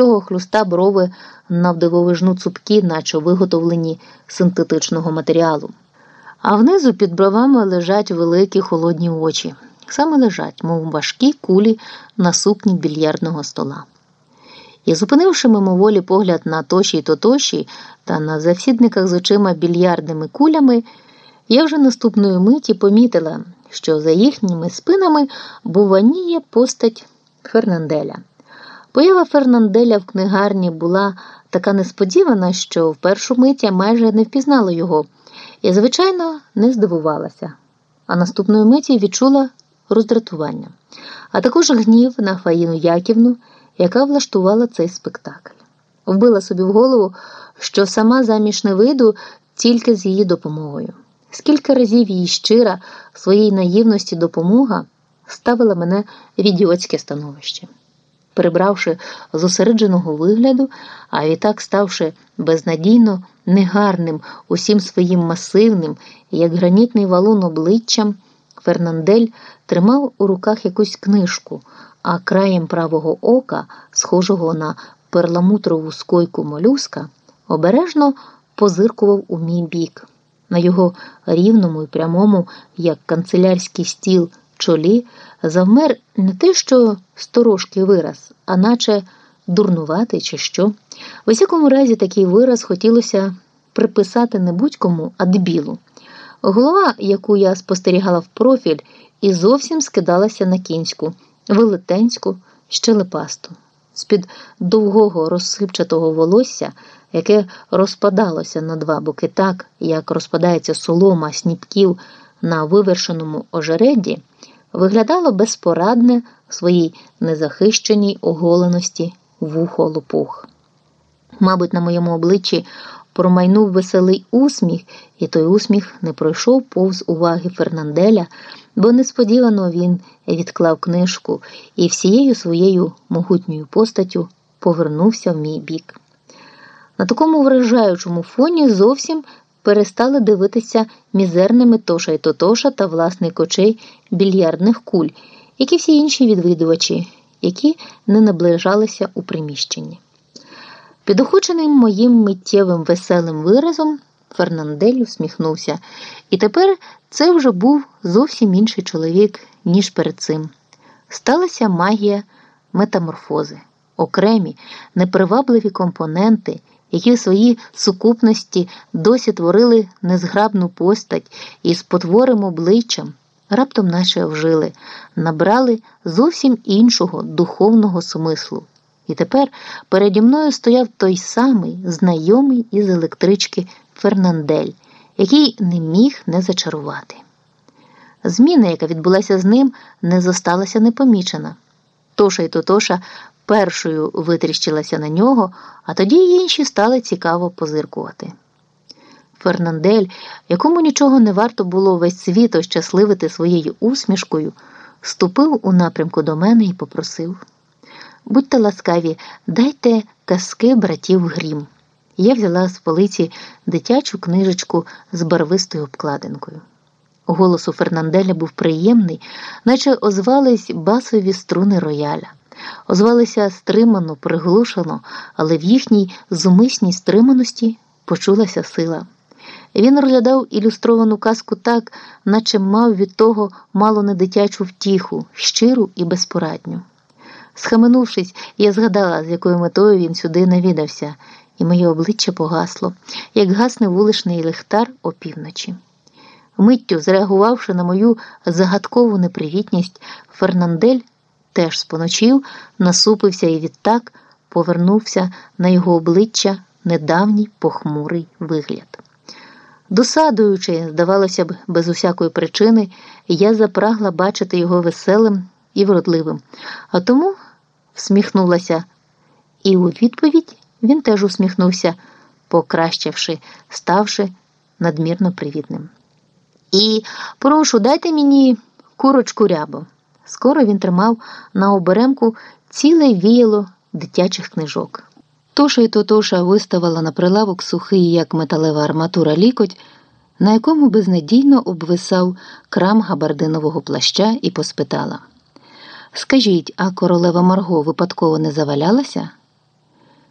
цього хлюста брови навдивовижну цупкі, наче виготовлені синтетичного матеріалу. А внизу під бровами лежать великі холодні очі. Саме лежать, мов важкі кулі на сукні більярдного стола. І, зупинивши мимоволі погляд на тоші тотоші та на завсідниках з очима більярдними кулями, я вже наступної миті помітила, що за їхніми спинами буваніє постать Фернанделя. Поява Фернанделя в книгарні була така несподівана, що в першу мить я майже не впізнала його і, звичайно, не здивувалася, а наступної миті відчула роздратування, а також гнів на Фаїну Яківну, яка влаштувала цей спектакль. Вбила собі в голову, що сама заміж не вийду тільки з її допомогою. Скільки разів її щира в своїй наївності допомога ставила мене в ідіотське становище. Прибравши зосередженого вигляду, а відтак ставши безнадійно негарним усім своїм масивним, як гранітний валун обличчям, Фернандель тримав у руках якусь книжку, а краєм правого ока, схожого на перламутрову скойку молюска, обережно позиркував у мій бік. На його рівному і прямому, як канцелярський стіл, чолі завмер не те, що сторожкий вираз, а наче дурнуватий чи що. В усякому разі, такий вираз хотілося приписати не будь-кому, а дебілу. Голова, яку я спостерігала в профіль, і зовсім скидалася на кінську, велетенську, щелепасту. З-під довгого розсипчатого волосся, яке розпадалося на два боки так, як розпадається солома сніпків на вивершеному ожередді, виглядало безпорадне в своїй незахищеній оголеності вухо лопух. Мабуть, на моєму обличчі промайнув веселий усміх, і той усміх не пройшов повз уваги Фернанделя, бо несподівано він відклав книжку і всією своєю могутньою постаттю повернувся в мій бік. На такому вражаючому фоні зовсім перестали дивитися мізерними Тоша й Тотоша та власник очей більярдних куль, як і всі інші відвідувачі, які не наближалися у приміщенні. Підохочений моїм миттєвим веселим виразом, Фернандель усміхнувся, і тепер це вже був зовсім інший чоловік, ніж перед цим. Сталася магія метаморфози, окремі, непривабливі компоненти, які в своїй сукупності досі творили незграбну постать і з потворим обличчям, раптом наче вжили, набрали зовсім іншого духовного смислу. І тепер переді мною стояв той самий знайомий із електрички Фернандель, який не міг не зачарувати. Зміна, яка відбулася з ним, не зосталася непомічена. Тоша й Тотоша першою витріщилася на нього, а тоді й інші стали цікаво позиркувати. Фернандель, якому нічого не варто було весь світ ощасливити своєю усмішкою, ступив у напрямку до мене і попросив. Будьте ласкаві, дайте казки братів Грім. Я взяла з полиці дитячу книжечку з барвистою обкладинкою. Голос у Фернанделя був приємний, наче озвались басові струни рояля, озвалися стримано, приглушено, але в їхній зумисній стриманості почулася сила. Він розглядав ілюстровану казку так, наче мав від того мало не дитячу втіху, щиру і безпорадню. Схаменувшись, я згадала, з якою метою він сюди навідався, і моє обличчя погасло, як гасне вуличний лихтар опівночі. Миттю, зреагувавши на мою загадкову непривітність, Фернандель теж споночив, насупився і відтак повернувся на його обличчя недавній похмурий вигляд. Досадуючи, здавалося б, без усякої причини, я запрагла бачити його веселим і вродливим, а тому всміхнулася, і у відповідь він теж усміхнувся, покращивши, ставши надмірно привітним. І прошу, дайте мені курочку рябу. Скоро він тримав на оберемку ціле віяло дитячих книжок. Тоша й Тотоша виставила на прилавок сухий, як металева арматура лікоть, на якому безнадійно обвисав крам габардинового плаща і поспитала Скажіть, а королева Марго випадково не завалялася?